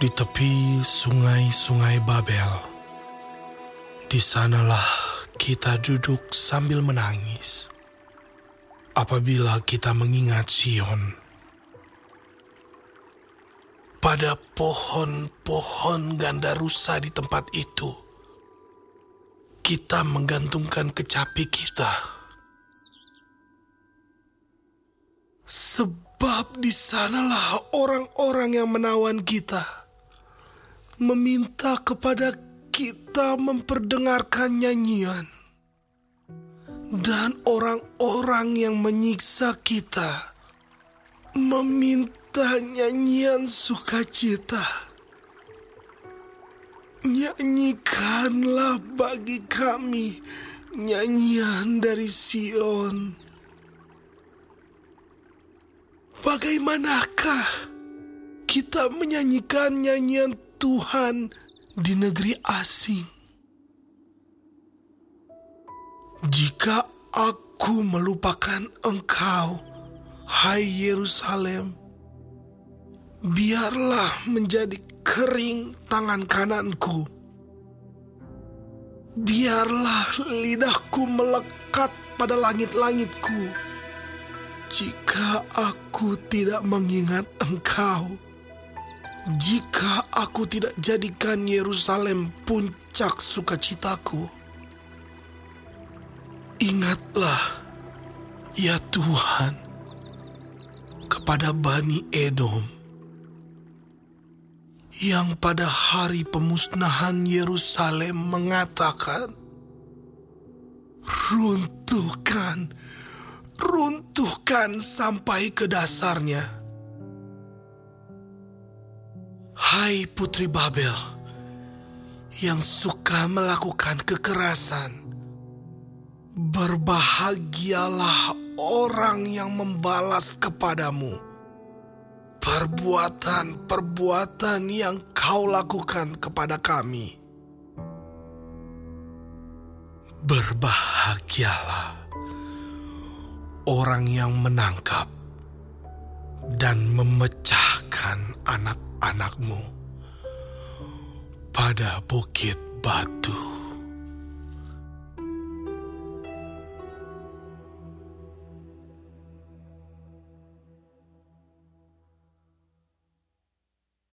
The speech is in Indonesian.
Di tepi sungai-sungai Babel, di sanalah kita duduk sambil menangis. Apabila kita mengingat Sion, pada pohon-pohon ganda rusa di tempat itu, kita menggantungkan kecapi kita. Sebab di sanalah orang-orang yang menawan kita meminta kepada kita memperdengarkan nyanyian. Dan orang-orang yang menyiksa kita meminta nyanyian sukacita. Nyanyikanlah bagi kami nyanyian dari Sion. Bagaimanakah kita menyanyikan nyanyian Tuhan di negeri asing? Jika aku melupakan engkau, hai Yerusalem, biarlah menjadi kering tangan kananku. Biarlah lidahku melekat pada langit-langitku. Jika aku tidak mengingat engkau, jika aku tidak jadikan Yerusalem puncak sukacitaku, Ingatlah, ya Tuhan, kepada Bani Edom yang pada hari pemusnahan Yerusalem mengatakan, Runtuhkan, runtuhkan sampai ke dasarnya. Hai Putri Babel yang suka melakukan kekerasan, Berbahagialah orang yang membalas kepadamu perbuatan-perbuatan yang kau lakukan kepada kami. Berbahagialah orang yang menangkap dan memecahkan anak-anakmu pada bukit batu.